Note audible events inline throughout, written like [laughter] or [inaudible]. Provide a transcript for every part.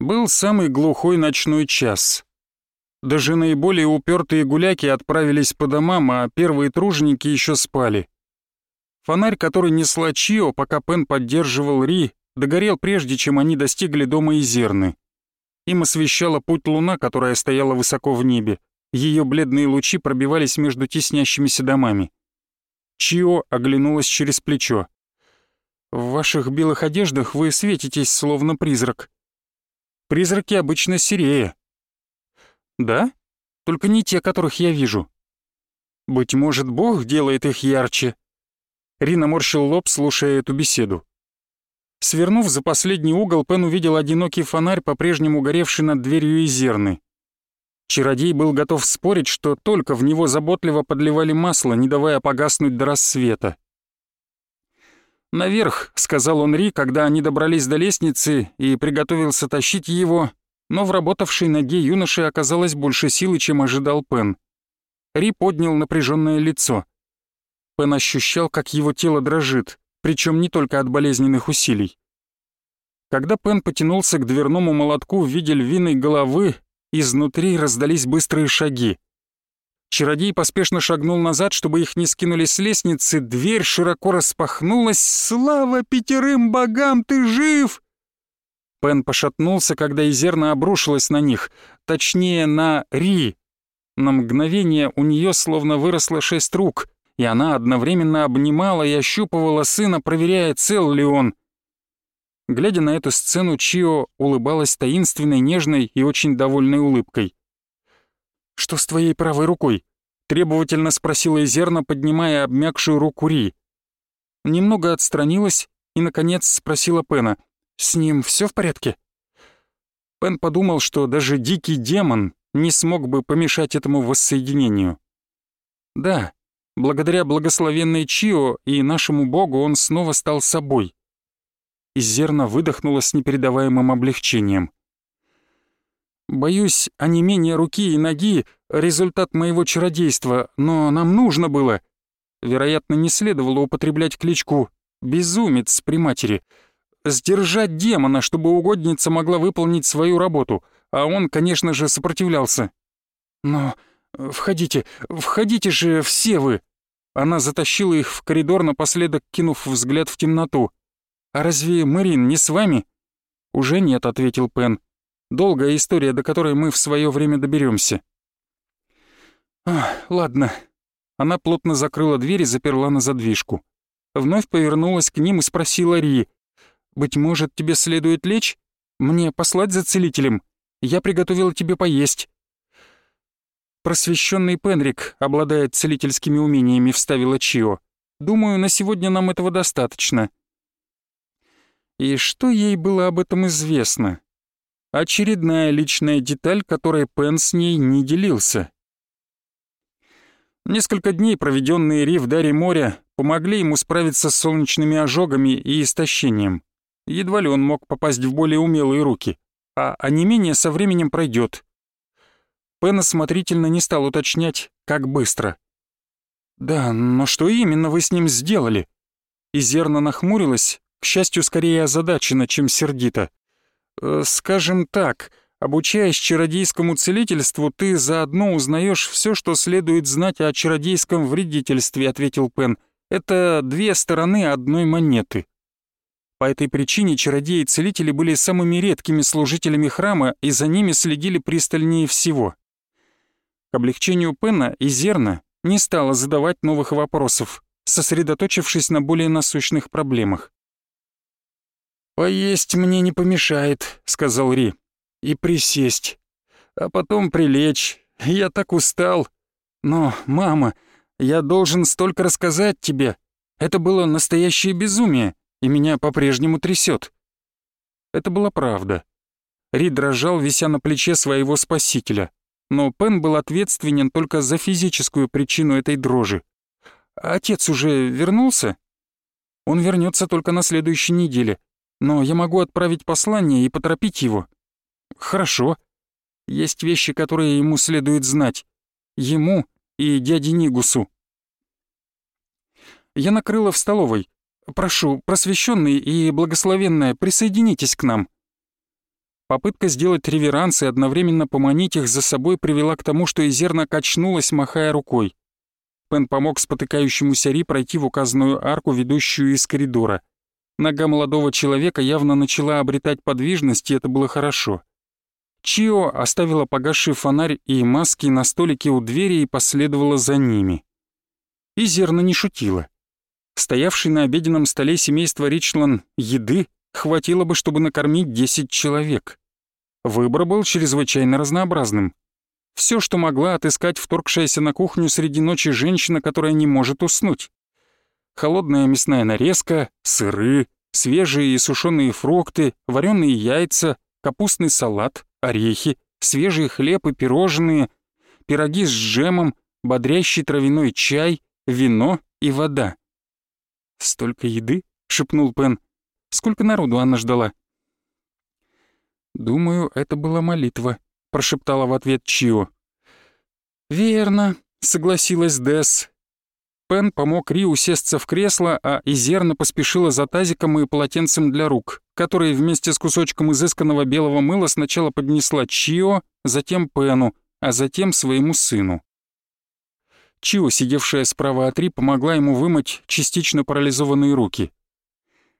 Был самый глухой ночной час. Даже наиболее упертые гуляки отправились по домам, а первые труженики еще спали. Фонарь, который несла Чио, пока Пен поддерживал Ри, догорел прежде, чем они достигли дома Изерны. Им освещала путь луна, которая стояла высоко в небе. Ее бледные лучи пробивались между теснящимися домами. Чио оглянулась через плечо. «В ваших белых одеждах вы светитесь, словно призрак. Призраки обычно серее». «Да? Только не те, которых я вижу». «Быть может, Бог делает их ярче?» Рина морщил лоб, слушая эту беседу. Свернув за последний угол, Пен увидел одинокий фонарь, по-прежнему горевший над дверью Изерны. Чародей был готов спорить, что только в него заботливо подливали масло, не давая погаснуть до рассвета. «Наверх», — сказал он Ри, когда они добрались до лестницы и приготовился тащить его, но в работавшей ноге юноши оказалось больше силы, чем ожидал Пен. Ри поднял напряженное лицо. Пен ощущал, как его тело дрожит причем не только от болезненных усилий. Когда Пен потянулся к дверному молотку в виде львиной головы, изнутри раздались быстрые шаги. Чародей поспешно шагнул назад, чтобы их не скинули с лестницы, дверь широко распахнулась. «Слава пятерым богам, ты жив!» Пен пошатнулся, когда Изерна обрушилась на них, точнее, на Ри. На мгновение у нее словно выросло шесть рук и она одновременно обнимала и ощупывала сына, проверяя, цел ли он. Глядя на эту сцену, Чио улыбалась таинственной, нежной и очень довольной улыбкой. «Что с твоей правой рукой?» — требовательно спросила Изерна, поднимая обмякшую руку Ри. Немного отстранилась и, наконец, спросила Пена. «С ним все в порядке?» Пен подумал, что даже дикий демон не смог бы помешать этому воссоединению. Да, Благодаря благословенной Чио и нашему богу он снова стал собой. И зерна выдохнула с непередаваемым облегчением. «Боюсь, онемение руки и ноги — результат моего чародейства, но нам нужно было. Вероятно, не следовало употреблять кличку «безумец» при матери. Сдержать демона, чтобы угодница могла выполнить свою работу, а он, конечно же, сопротивлялся. Но входите, входите же все вы!» Она затащила их в коридор, напоследок кинув взгляд в темноту. «А разве Мэрин не с вами?» «Уже нет», — ответил Пен. «Долгая история, до которой мы в свое время доберемся. ладно». Она плотно закрыла дверь и заперла на задвижку. Вновь повернулась к ним и спросила Ри. «Быть может, тебе следует лечь? Мне послать за целителем? Я приготовила тебе поесть». «Просвещенный Пенрик обладает целительскими умениями», — вставила Чио. «Думаю, на сегодня нам этого достаточно». И что ей было об этом известно? Очередная личная деталь, которой Пен с ней не делился. Несколько дней, проведенные Ри в Даре моря, помогли ему справиться с солнечными ожогами и истощением. Едва ли он мог попасть в более умелые руки, а онемение со временем пройдет. Пен осмотрительно не стал уточнять, как быстро. «Да, но что именно вы с ним сделали?» И зерно нахмурилась, к счастью, скорее озадачена, чем сердито. «Э, «Скажем так, обучаясь чародейскому целительству, ты заодно узнаешь все, что следует знать о чародейском вредительстве», — ответил Пен. «Это две стороны одной монеты». По этой причине чародеи и целители были самыми редкими служителями храма, и за ними следили пристальнее всего. К облегчению Пена и Зерна не стала задавать новых вопросов, сосредоточившись на более насущных проблемах. «Поесть мне не помешает», — сказал Ри, — «и присесть, а потом прилечь. Я так устал. Но, мама, я должен столько рассказать тебе. Это было настоящее безумие, и меня по-прежнему трясет. Это была правда. Ри дрожал, вися на плече своего спасителя но Пен был ответственен только за физическую причину этой дрожи. «Отец уже вернулся?» «Он вернется только на следующей неделе, но я могу отправить послание и поторопить его». «Хорошо. Есть вещи, которые ему следует знать. Ему и дяде Нигусу». «Я накрыла в столовой. Прошу, просвещенный и благословенная, присоединитесь к нам». Попытка сделать реверанс и одновременно поманить их за собой привела к тому, что Изерна качнулась, махая рукой. Пен помог спотыкающемуся Ри пройти в указанную арку, ведущую из коридора. Нога молодого человека явно начала обретать подвижность, и это было хорошо. Чио оставила погасший фонарь и маски на столике у двери и последовала за ними. И Зерна не шутила. Стоявший на обеденном столе семейства Ричлан еды хватило бы, чтобы накормить 10 человек. Выбор был чрезвычайно разнообразным. Все, что могла отыскать вторгшаяся на кухню среди ночи женщина, которая не может уснуть. Холодная мясная нарезка, сыры, свежие и сушеные фрукты, вареные яйца, капустный салат, орехи, свежий хлеб и пирожные, пироги с джемом, бодрящий травяной чай, вино и вода. «Столько еды?» — шепнул Пен. «Сколько народу Анна ждала?» «Думаю, это была молитва», — прошептала в ответ Чио. «Верно», — согласилась Десс. Пен помог Ри усесться в кресло, а Изерна поспешила за тазиком и полотенцем для рук, которые вместе с кусочком изысканного белого мыла сначала поднесла Чио, затем Пену, а затем своему сыну. Чио, сидевшая справа от Ри, помогла ему вымыть частично парализованные руки.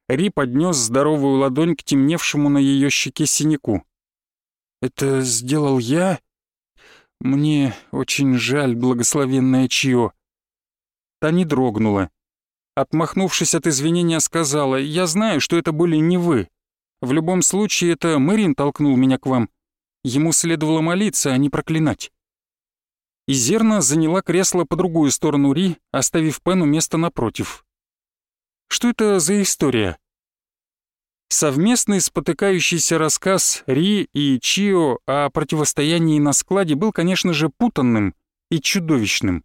Ри поднес здоровую ладонь к темневшему на ее щеке синяку. «Это сделал я? Мне очень жаль, благословенная Чио». Та не дрогнула. Отмахнувшись от извинения, сказала, «Я знаю, что это были не вы. В любом случае, это Мэрин толкнул меня к вам. Ему следовало молиться, а не проклинать». И Зерна заняла кресло по другую сторону Ри, оставив Пену место напротив. Что это за история? Совместный спотыкающийся рассказ Ри и Чио о противостоянии на складе был, конечно же, путанным и чудовищным.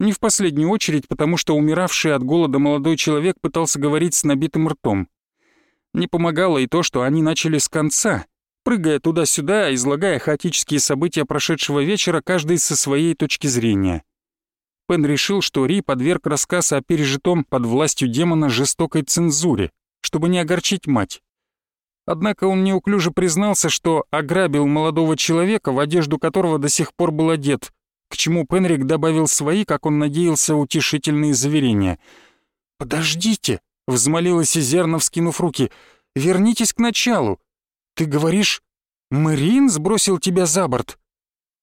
Не в последнюю очередь, потому что умиравший от голода молодой человек пытался говорить с набитым ртом. Не помогало и то, что они начали с конца, прыгая туда-сюда, излагая хаотические события прошедшего вечера, каждый со своей точки зрения. Пен решил, что Ри подверг рассказ о пережитом под властью демона жестокой цензуре, чтобы не огорчить мать. Однако он неуклюже признался, что ограбил молодого человека, в одежду которого до сих пор был одет, к чему Пенрик добавил свои, как он надеялся, утешительные заверения. «Подождите!» — взмолилась Изерна, вскинув руки. «Вернитесь к началу. Ты говоришь, Мэрин сбросил тебя за борт?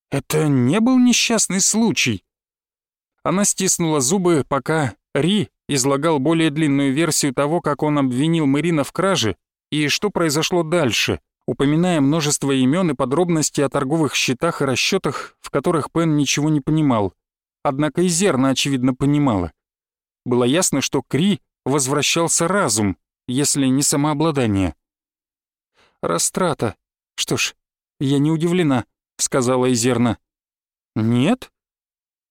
Это не был несчастный случай?» Она стиснула зубы, пока Ри излагал более длинную версию того, как он обвинил Мэрина в краже и что произошло дальше, упоминая множество имен и подробностей о торговых счетах и расчетах, в которых Пен ничего не понимал. Однако и Зерна, очевидно, понимала. Было ясно, что Кри возвращался разум, если не самообладание. «Растрата. Что ж, я не удивлена», — сказала Изерна. «Нет?»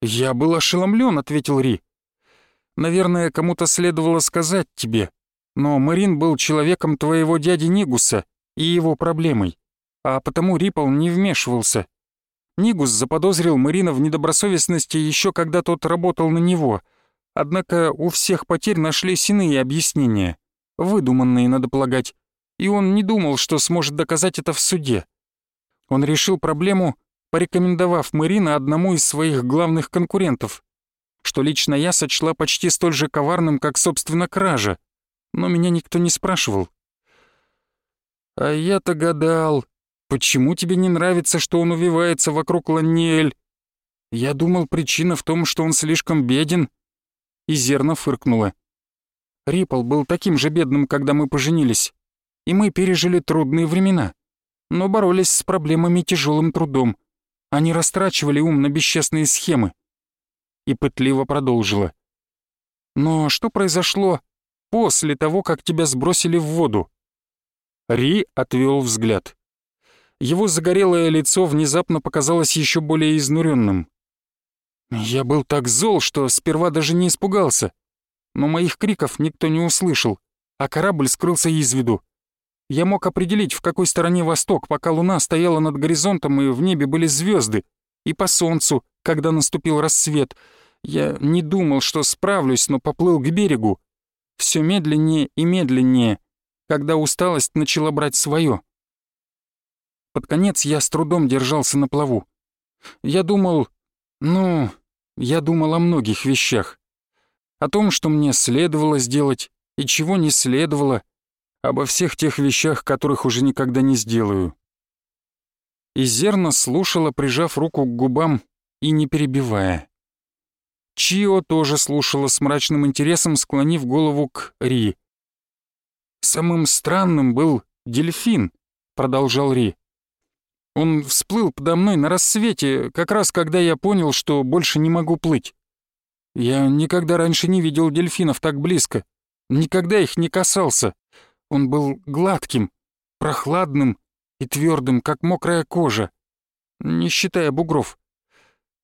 «Я был ошеломлен», — ответил Ри. «Наверное, кому-то следовало сказать тебе, но Марин был человеком твоего дяди Нигуса и его проблемой, а потому Риппл не вмешивался. Нигус заподозрил Марина в недобросовестности еще когда тот работал на него, однако у всех потерь нашлись иные объяснения, выдуманные, надо полагать, и он не думал, что сможет доказать это в суде. Он решил проблему, порекомендовав Марина одному из своих главных конкурентов, что лично я сочла почти столь же коварным, как, собственно, кража но меня никто не спрашивал. «А я-то гадал, почему тебе не нравится, что он увивается вокруг Ланниэль? Я думал, причина в том, что он слишком беден». И зерно фыркнула. Рипл был таким же бедным, когда мы поженились, и мы пережили трудные времена, но боролись с проблемами тяжелым трудом. Они растрачивали ум на бесчестные схемы. И пытливо продолжила. Но что произошло после того, как тебя сбросили в воду». Ри отвел взгляд. Его загорелое лицо внезапно показалось еще более изнуренным. Я был так зол, что сперва даже не испугался. Но моих криков никто не услышал, а корабль скрылся из виду. Я мог определить, в какой стороне восток, пока луна стояла над горизонтом и в небе были звезды, и по солнцу, когда наступил рассвет. Я не думал, что справлюсь, но поплыл к берегу все медленнее и медленнее, когда усталость начала брать свое. Под конец я с трудом держался на плаву. Я думал... Ну, я думал о многих вещах. О том, что мне следовало сделать и чего не следовало, обо всех тех вещах, которых уже никогда не сделаю. И зерна слушала, прижав руку к губам и не перебивая. Чио тоже слушала с мрачным интересом, склонив голову к Ри. «Самым странным был дельфин», — продолжал Ри. «Он всплыл подо мной на рассвете, как раз когда я понял, что больше не могу плыть. Я никогда раньше не видел дельфинов так близко, никогда их не касался. Он был гладким, прохладным и твердым, как мокрая кожа, не считая бугров.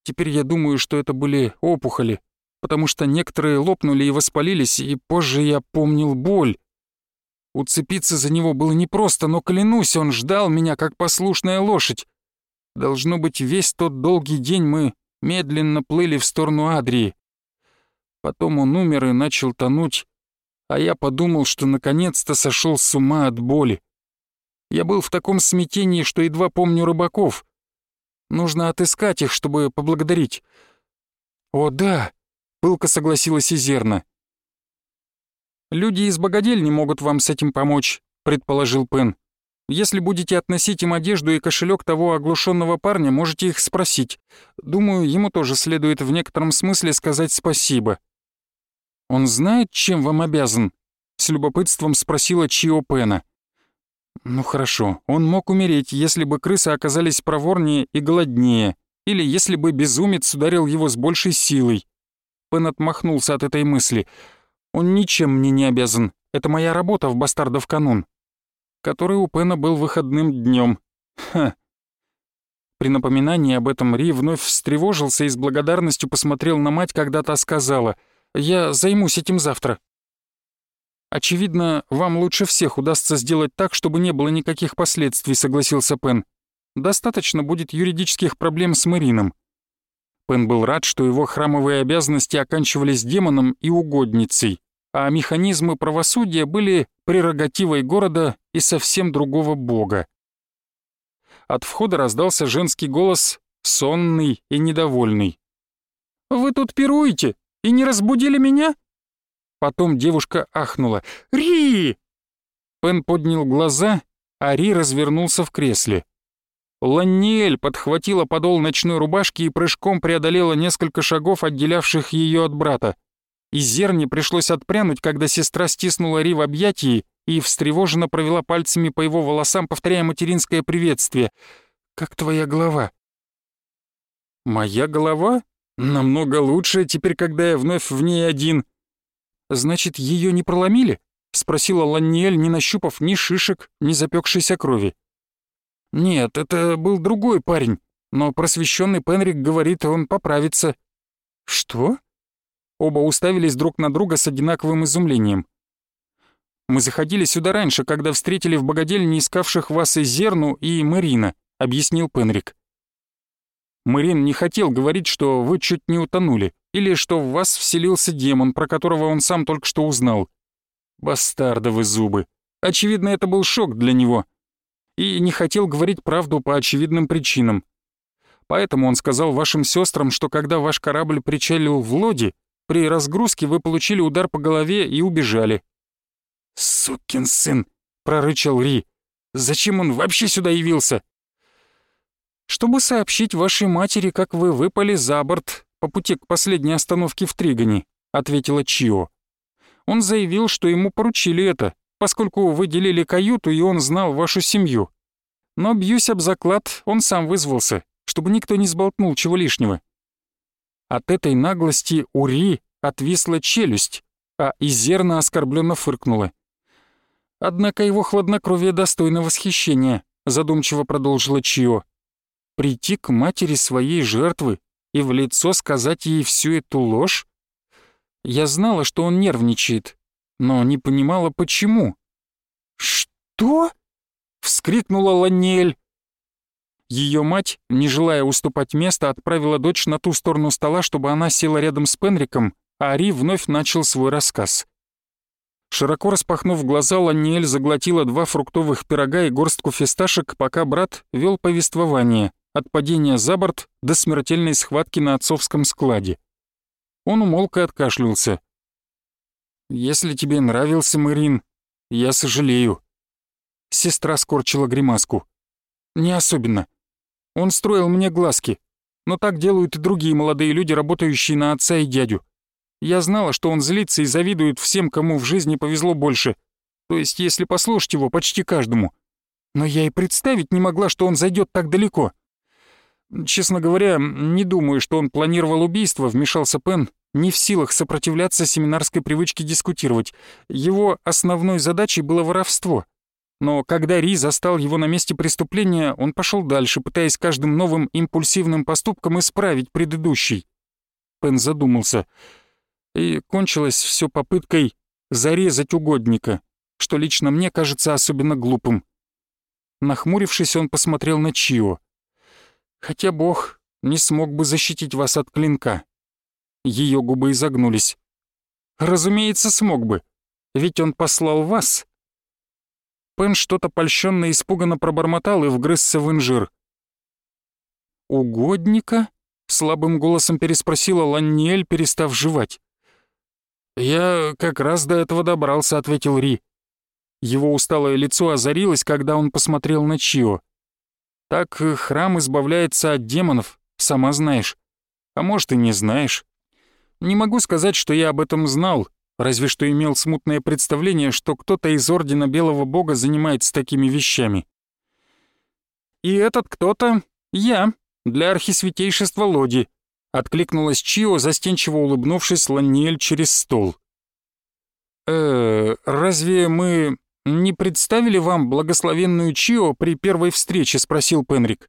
Теперь я думаю, что это были опухоли, потому что некоторые лопнули и воспалились, и позже я помнил боль. Уцепиться за него было непросто, но, клянусь, он ждал меня, как послушная лошадь. Должно быть, весь тот долгий день мы медленно плыли в сторону Адрии. Потом он умер и начал тонуть, а я подумал, что наконец-то сошел с ума от боли. Я был в таком смятении, что едва помню рыбаков. Нужно отыскать их, чтобы поблагодарить. «О, да!» — пылко согласилась Изерна. «Люди из богадельни могут вам с этим помочь», — предположил Пен. «Если будете относить им одежду и кошелек того оглушенного парня, можете их спросить. Думаю, ему тоже следует в некотором смысле сказать спасибо». «Он знает, чем вам обязан?» — с любопытством спросила Чио Пена. Ну хорошо, он мог умереть, если бы крысы оказались проворнее и голоднее, или если бы безумец ударил его с большей силой. Пен отмахнулся от этой мысли. Он ничем мне не обязан. Это моя работа в «Бастардов канун», который у Пена был выходным днем. Ха. При напоминании об этом Ри вновь встревожился и с благодарностью посмотрел на мать, когда та сказала «Я займусь этим завтра». «Очевидно, вам лучше всех удастся сделать так, чтобы не было никаких последствий», — согласился Пен. «Достаточно будет юридических проблем с Марином». Пен был рад, что его храмовые обязанности оканчивались демоном и угодницей, а механизмы правосудия были прерогативой города и совсем другого бога. От входа раздался женский голос, сонный и недовольный. «Вы тут пируете и не разбудили меня?» Потом девушка ахнула. «Ри!» Пен поднял глаза, а Ри развернулся в кресле. Ланниэль подхватила подол ночной рубашки и прыжком преодолела несколько шагов, отделявших ее от брата. И Зерне пришлось отпрянуть, когда сестра стиснула Ри в объятии и встревоженно провела пальцами по его волосам, повторяя материнское приветствие. «Как твоя голова?» «Моя голова? Намного лучше, теперь, когда я вновь в ней один», «Значит, ее не проломили?» — спросила Ланниэль, не нащупав ни шишек, ни запекшейся крови. «Нет, это был другой парень, но просвещенный Пенрик говорит, он поправится». «Что?» Оба уставились друг на друга с одинаковым изумлением. «Мы заходили сюда раньше, когда встретили в богадельне искавших вас и Зерну, и Марина», — объяснил Пенрик. Марин не хотел говорить, что вы чуть не утонули, или что в вас вселился демон, про которого он сам только что узнал. Бастардовы зубы. Очевидно, это был шок для него. И не хотел говорить правду по очевидным причинам. Поэтому он сказал вашим сестрам, что когда ваш корабль причалил в лоди, при разгрузке вы получили удар по голове и убежали. «Сукин сын!» — прорычал Ри. «Зачем он вообще сюда явился?» «Чтобы сообщить вашей матери, как вы выпали за борт по пути к последней остановке в Тригоне», — ответила Чио. «Он заявил, что ему поручили это, поскольку вы делили каюту, и он знал вашу семью. Но, бьюсь об заклад, он сам вызвался, чтобы никто не сболтнул чего лишнего». От этой наглости у Ри отвисла челюсть, а Изерна оскорбленно фыркнула. «Однако его хладнокровие достойно восхищения», — задумчиво продолжила Чио. «Прийти к матери своей жертвы и в лицо сказать ей всю эту ложь? Я знала, что он нервничает, но не понимала, почему. «Что?» — вскрикнула Ланель. Ее мать, не желая уступать место, отправила дочь на ту сторону стола, чтобы она села рядом с Пенриком, а Ари вновь начал свой рассказ. Широко распахнув глаза, Ланниэль заглотила два фруктовых пирога и горстку фисташек, пока брат вел повествование от падения за борт до смертельной схватки на отцовском складе. Он умолк и откашлялся. «Если тебе нравился Мэрин, я сожалею». Сестра скорчила гримаску. «Не особенно. Он строил мне глазки, но так делают и другие молодые люди, работающие на отца и дядю. Я знала, что он злится и завидует всем, кому в жизни повезло больше. То есть, если послушать его, почти каждому. Но я и представить не могла, что он зайдет так далеко. Честно говоря, не думаю, что он планировал убийство, вмешался Пен, не в силах сопротивляться семинарской привычке дискутировать. Его основной задачей было воровство. Но когда Ри застал его на месте преступления, он пошел дальше, пытаясь каждым новым импульсивным поступком исправить предыдущий. Пен задумался — и кончилось все попыткой зарезать угодника, что лично мне кажется особенно глупым. Нахмурившись, он посмотрел на Чио. «Хотя Бог не смог бы защитить вас от клинка». Ее губы изогнулись. «Разумеется, смог бы, ведь он послал вас». Пен что-то польщенно испуганно пробормотал и вгрызся в инжир. «Угодника?» — слабым голосом переспросила Ланниэль, перестав жевать. «Я как раз до этого добрался», — ответил Ри. Его усталое лицо озарилось, когда он посмотрел на Чио. «Так храм избавляется от демонов, сама знаешь. А может, и не знаешь. Не могу сказать, что я об этом знал, разве что имел смутное представление, что кто-то из Ордена Белого Бога занимается такими вещами. И этот кто-то — я, для архисвятейшества Лоди», Откликнулась Чио, застенчиво улыбнувшись Ланиэль через стол. «Э, разве мы не представили вам благословенную Чио при первой встрече?» — спросил Пенрик.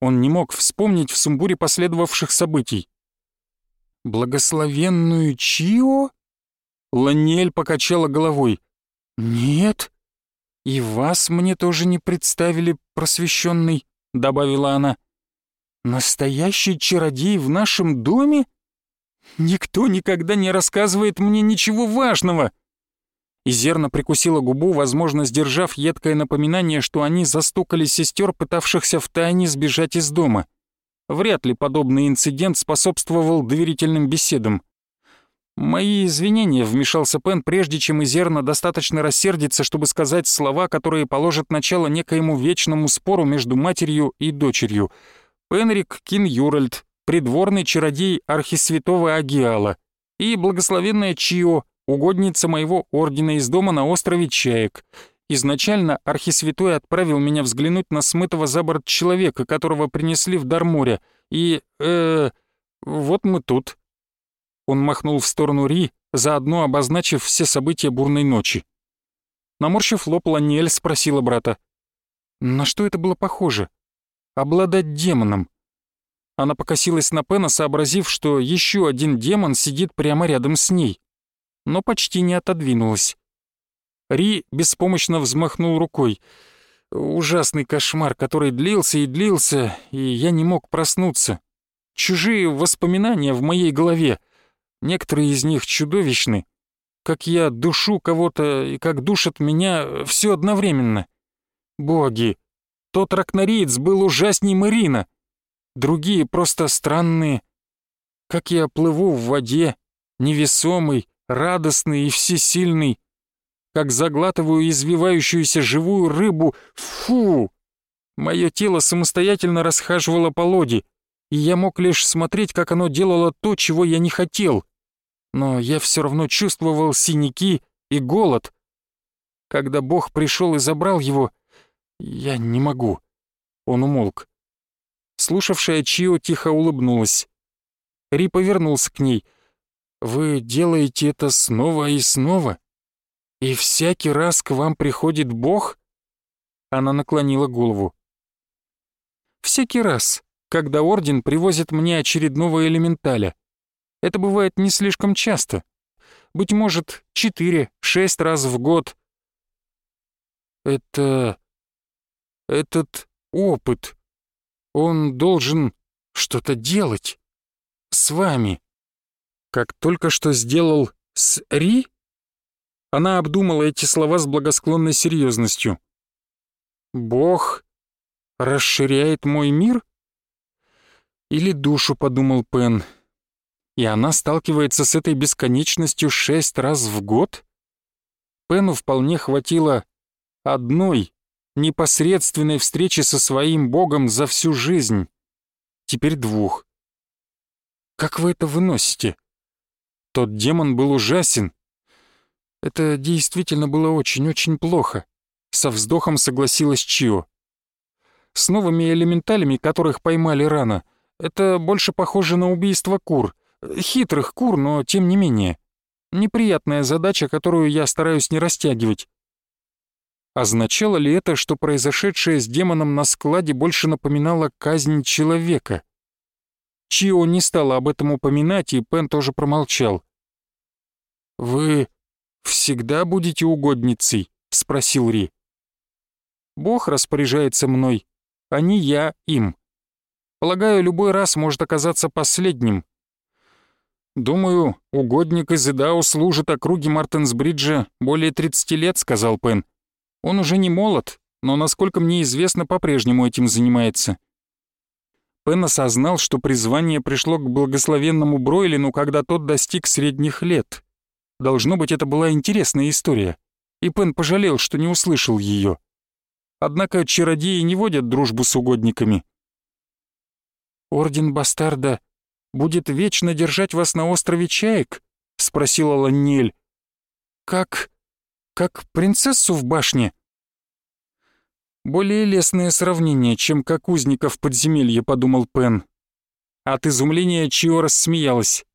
Он не мог вспомнить в сумбуре последовавших событий. «Благословенную Чио?» Ланиэль покачала головой. «Нет. И вас мне тоже не представили, просвещенный», — добавила она. Настоящий чародей в нашем доме? Никто никогда не рассказывает мне ничего важного. И зерно прикусила губу, возможно, сдержав едкое напоминание, что они застукали сестер, пытавшихся втайне сбежать из дома. Вряд ли подобный инцидент способствовал доверительным беседам. «Мои извинения», — вмешался Пен, прежде чем Изерна достаточно рассердится, чтобы сказать слова, которые положат начало некоему вечному спору между матерью и дочерью — Пенрик Кинюральд, придворный чародей архисвятого Агиала, и благословенная Чио, угодница моего ордена из дома на острове Чаек. Изначально архисвятой отправил меня взглянуть на смытого за борт человека, которого принесли в дар моря, и... э вот мы тут». Он махнул в сторону Ри, заодно обозначив все события бурной ночи. Наморщив лоб, Ланиэль спросила брата. «На что это было похоже?» обладать демоном. Она покосилась на Пена, сообразив, что еще один демон сидит прямо рядом с ней, но почти не отодвинулась. Ри беспомощно взмахнул рукой. Ужасный кошмар, который длился и длился, и я не мог проснуться. Чужие воспоминания в моей голове. Некоторые из них чудовищны. Как я душу кого-то и как душат меня, все одновременно. Боги, тот ракнориец был ужасней Марина. Другие просто странные. Как я плыву в воде, невесомый, радостный и всесильный. Как заглатываю извивающуюся живую рыбу. Фу! Мое тело самостоятельно расхаживало по лоде, и я мог лишь смотреть, как оно делало то, чего я не хотел. Но я все равно чувствовал синяки и голод. Когда Бог пришел и забрал его, «Я не могу». Он умолк. Слушавшая Чио тихо улыбнулась. Ри повернулся к ней. «Вы делаете это снова и снова? И всякий раз к вам приходит Бог?» Она наклонила голову. «Всякий раз, когда Орден привозит мне очередного элементаля. Это бывает не слишком часто. Быть может, четыре-шесть раз в год». «Это этот опыт, он должен что-то делать с вами, как только что сделал с Ри? Она обдумала эти слова с благосклонной серьезностью. «Бог расширяет мой мир?» «Или душу», — подумал Пен. «И она сталкивается с этой бесконечностью шесть раз в год?» Пену вполне хватило одной непосредственной встречи со своим богом за всю жизнь. Теперь двух. Как вы это выносите? Тот демон был ужасен. Это действительно было очень-очень плохо. Со вздохом согласилась Чио. С новыми элементалями, которых поймали рано, это больше похоже на убийство кур. Хитрых кур, но тем не менее. Неприятная задача, которую я стараюсь не растягивать. Означало ли это, что произошедшее с демоном на складе больше напоминало казнь человека? Чио не стала об этом упоминать, и Пен тоже промолчал. «Вы всегда будете угодницей?» — спросил Ри. «Бог распоряжается мной, а не я им. Полагаю, любой раз может оказаться последним. Думаю, угодник из Идау служит округе Мартенсбриджа более 30 лет», — сказал Пен. Он уже не молод, но, насколько мне известно, по-прежнему этим занимается. Пен осознал, что призвание пришло к благословенному Бройлину, когда тот достиг средних лет. Должно быть, это была интересная история, и Пен пожалел, что не услышал ее. Однако чародеи не водят дружбу с угодниками. «Орден Бастарда будет вечно держать вас на острове Чаек?» — спросила Ланнель. «Как как принцессу в башне. Более лестное сравнение, чем как узника в подземелье, подумал Пен. От изумления Чио рассмеялась.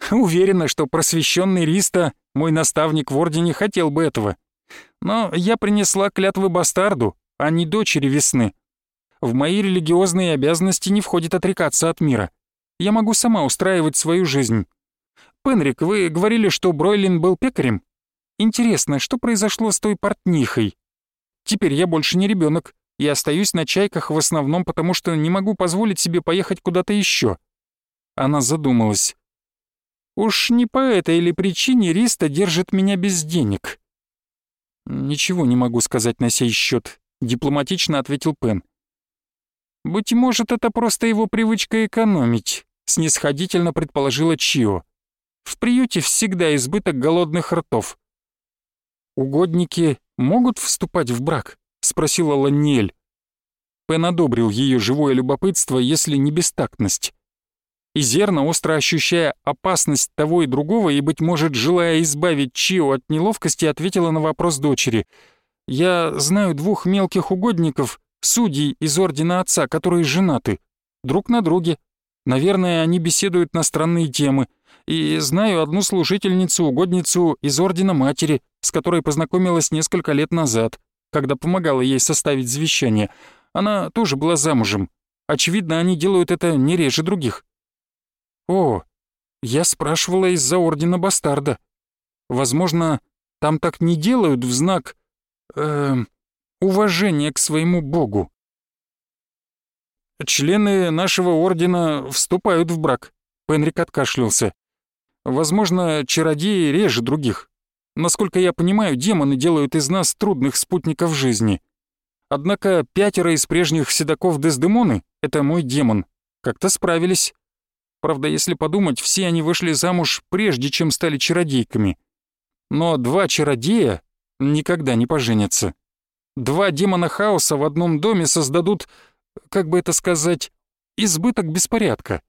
[laughs] Уверена, что просвещенный Риста, мой наставник в Ордене, хотел бы этого. Но я принесла клятвы бастарду, а не дочери весны. В мои религиозные обязанности не входит отрекаться от мира. Я могу сама устраивать свою жизнь. Пенрик, вы говорили, что Бройлин был пекарем? Интересно, что произошло с той портнихой? Теперь я больше не ребенок и остаюсь на чайках в основном потому, что не могу позволить себе поехать куда-то еще. Она задумалась. Уж не по этой или причине Риста держит меня без денег. Ничего не могу сказать на сей счет, дипломатично ответил Пен. Быть может, это просто его привычка экономить, снисходительно предположила Чио. В приюте всегда избыток голодных ртов. «Угодники могут вступать в брак?» — спросила Ланниэль. Пен одобрил ее живое любопытство, если не бестактность. И Зерна, остро ощущая опасность того и другого и, быть может, желая избавить Чио от неловкости, ответила на вопрос дочери. «Я знаю двух мелких угодников, судей из Ордена Отца, которые женаты. Друг на друге. Наверное, они беседуют на странные темы. И знаю одну служительницу-угодницу из Ордена Матери, с которой познакомилась несколько лет назад, когда помогала ей составить завещание. Она тоже была замужем. Очевидно, они делают это не реже других. О, я спрашивала из-за Ордена Бастарда. Возможно, там так не делают в знак... Э, уважения к своему богу. Члены нашего ордена вступают в брак. Пенрик откашлялся. Возможно, чародеи реже других. Насколько я понимаю, демоны делают из нас трудных спутников жизни. Однако пятеро из прежних седаков Дездемоны — это мой демон. Как-то справились. Правда, если подумать, все они вышли замуж прежде, чем стали чародейками. Но два чародея никогда не поженятся. Два демона хаоса в одном доме создадут, как бы это сказать, избыток беспорядка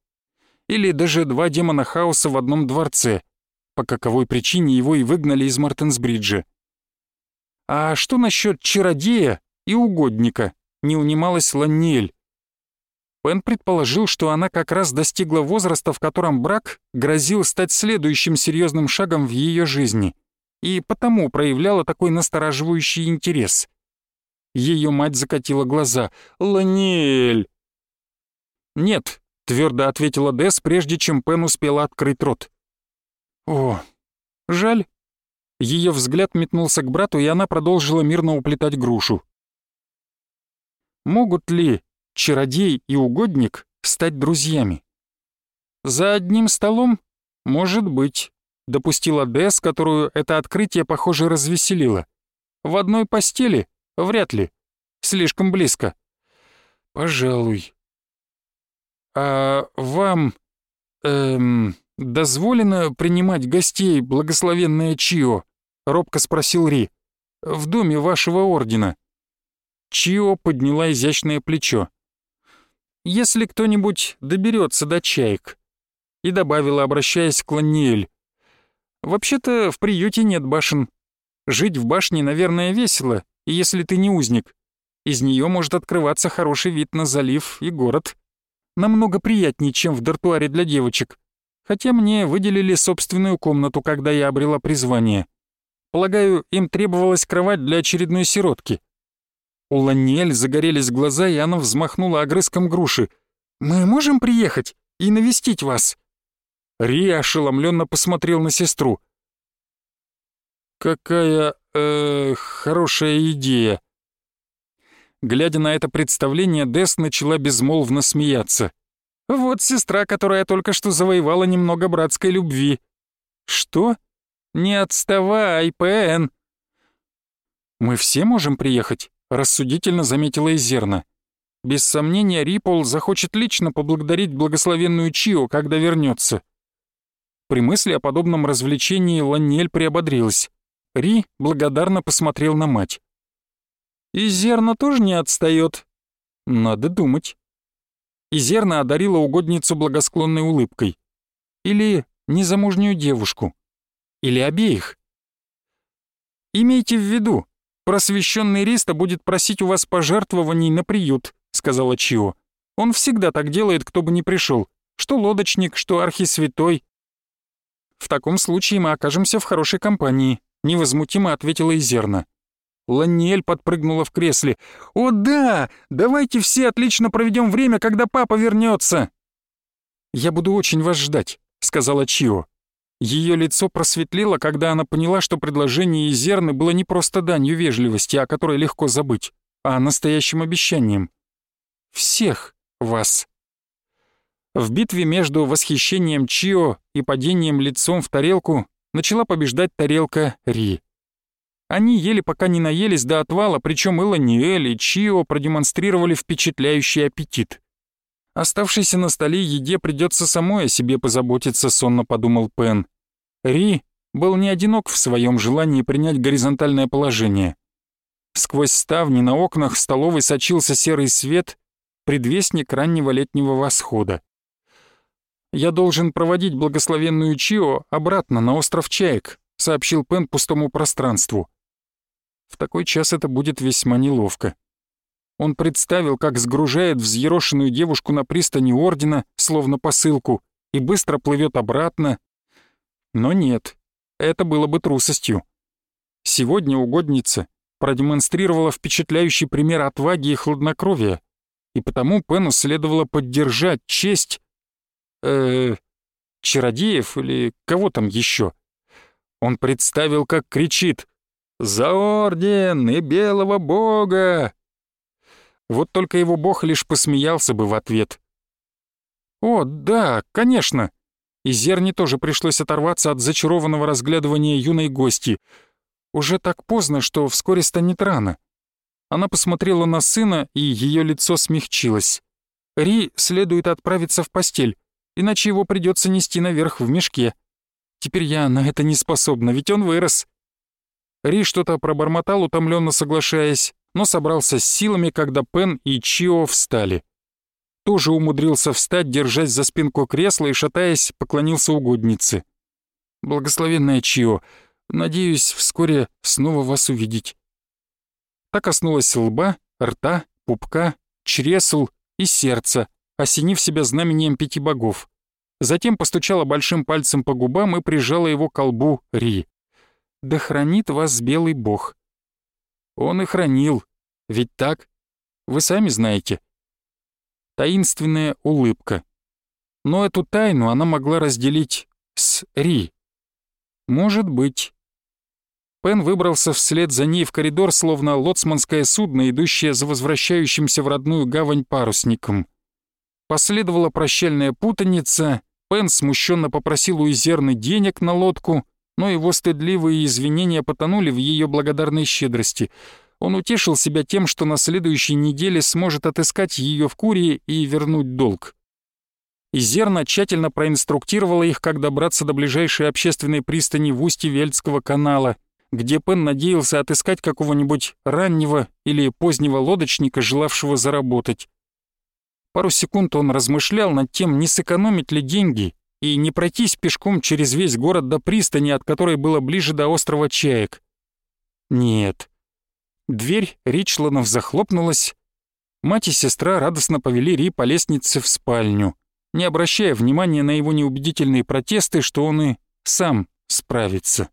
или даже два демона хаоса в одном дворце, по каковой причине его и выгнали из Мартенсбриджа. А что насчет чародея и угодника, не унималась Ланниэль. Пен предположил, что она как раз достигла возраста, в котором брак грозил стать следующим серьезным шагом в ее жизни, и потому проявляла такой настораживающий интерес. Ее мать закатила глаза. «Ланиэль!» «Нет, — твердо ответила Дес, прежде чем Пен успела открыть рот. «О, жаль». Ее взгляд метнулся к брату, и она продолжила мирно уплетать грушу. Могут ли чародей и угодник стать друзьями? За одним столом? Может быть. допустила Дэс, которую это открытие, похоже, развеселило. В одной постели? Вряд ли. Слишком близко. Пожалуй. А вам... Эм... дозволено принимать гостей, благословенное Чио? Робко спросил Ри. В доме вашего ордена. Чио подняла изящное плечо. «Если кто-нибудь доберется до чаек», и добавила, обращаясь к Ланниэль. «Вообще-то в приюте нет башен. Жить в башне, наверное, весело, если ты не узник. Из нее может открываться хороший вид на залив и город. Намного приятнее, чем в дартуаре для девочек. Хотя мне выделили собственную комнату, когда я обрела призвание. Полагаю, им требовалась кровать для очередной сиротки. У Ланиэль загорелись глаза, и она взмахнула огрызком груши. «Мы можем приехать и навестить вас?» Ри ошеломленно посмотрел на сестру. «Какая, э, хорошая идея!» Глядя на это представление, Дес начала безмолвно смеяться. «Вот сестра, которая только что завоевала немного братской любви». «Что? Не отставай, Пен!» «Мы все можем приехать?» — рассудительно заметила Изерна. «Без сомнения, Рипол захочет лично поблагодарить благословенную Чио, когда вернется. При мысли о подобном развлечении Ланнель приободрилась. Ри благодарно посмотрел на мать. «И зерна тоже не отстает. Надо думать». И зерна одарила угодницу благосклонной улыбкой. Или незамужнюю девушку. Или обеих. «Имейте в виду, просвещенный Риста будет просить у вас пожертвований на приют», — сказала Чио. «Он всегда так делает, кто бы ни пришел. Что лодочник, что архисвятой». «В таком случае мы окажемся в хорошей компании», невозмутимо ответила Изерна. Ланиэль подпрыгнула в кресле. «О да! Давайте все отлично проведем время, когда папа вернется!» «Я буду очень вас ждать», — сказала Чио. Ее лицо просветлело, когда она поняла, что предложение Изерны было не просто данью вежливости, о которой легко забыть, а настоящим обещанием. «Всех вас!» В битве между восхищением Чио и падением лицом в тарелку начала побеждать тарелка Ри. Они ели пока не наелись до отвала, причем Эланиэль и Чио продемонстрировали впечатляющий аппетит. Оставшейся на столе еде придется самой о себе позаботиться, сонно подумал Пен. Ри был не одинок в своем желании принять горизонтальное положение. Сквозь ставни на окнах столовой сочился серый свет, предвестник раннего летнего восхода. «Я должен проводить благословенную Чио обратно на остров Чаек», сообщил Пен пустому пространству. В такой час это будет весьма неловко. Он представил, как сгружает взъерошенную девушку на пристани Ордена, словно посылку, и быстро плывет обратно. Но нет, это было бы трусостью. Сегодня угодница продемонстрировала впечатляющий пример отваги и хладнокровия, и потому Пену следовало поддержать честь э, чародеев или кого там еще. Он представил, как кричит «За орден и белого бога!» Вот только его бог лишь посмеялся бы в ответ. «О, да, конечно!» И Зерне тоже пришлось оторваться от зачарованного разглядывания юной гости. Уже так поздно, что вскоре станет рано. Она посмотрела на сына, и ее лицо смягчилось. Ри следует отправиться в постель иначе его придется нести наверх в мешке. Теперь я на это не способна, ведь он вырос». Ри что-то пробормотал, утомленно соглашаясь, но собрался с силами, когда Пен и Чио встали. Тоже умудрился встать, держась за спинку кресла и, шатаясь, поклонился угоднице. «Благословенная Чио, надеюсь вскоре снова вас увидеть». Так коснулась лба, рта, пупка, чресл и сердца, осенив себя знамением пяти богов. Затем постучала большим пальцем по губам и прижала его к колбу Ри. «Да хранит вас белый бог». Он и хранил, ведь так? Вы сами знаете. Таинственная улыбка. Но эту тайну она могла разделить с Ри. Может быть. Пен выбрался вслед за ней в коридор, словно лоцманское судно, идущее за возвращающимся в родную гавань парусником. Последовала прощальная путаница, Пен смущенно попросил у Изерны денег на лодку, но его стыдливые извинения потонули в ее благодарной щедрости. Он утешил себя тем, что на следующей неделе сможет отыскать ее в Курии и вернуть долг. Изерна тщательно проинструктировала их, как добраться до ближайшей общественной пристани в устье Вельдского канала, где Пен надеялся отыскать какого-нибудь раннего или позднего лодочника, желавшего заработать. Пару секунд он размышлял над тем, не сэкономить ли деньги и не пройтись пешком через весь город до пристани, от которой было ближе до острова Чаек. Нет. Дверь Ричланов захлопнулась. Мать и сестра радостно повели Ри по лестнице в спальню, не обращая внимания на его неубедительные протесты, что он и сам справится.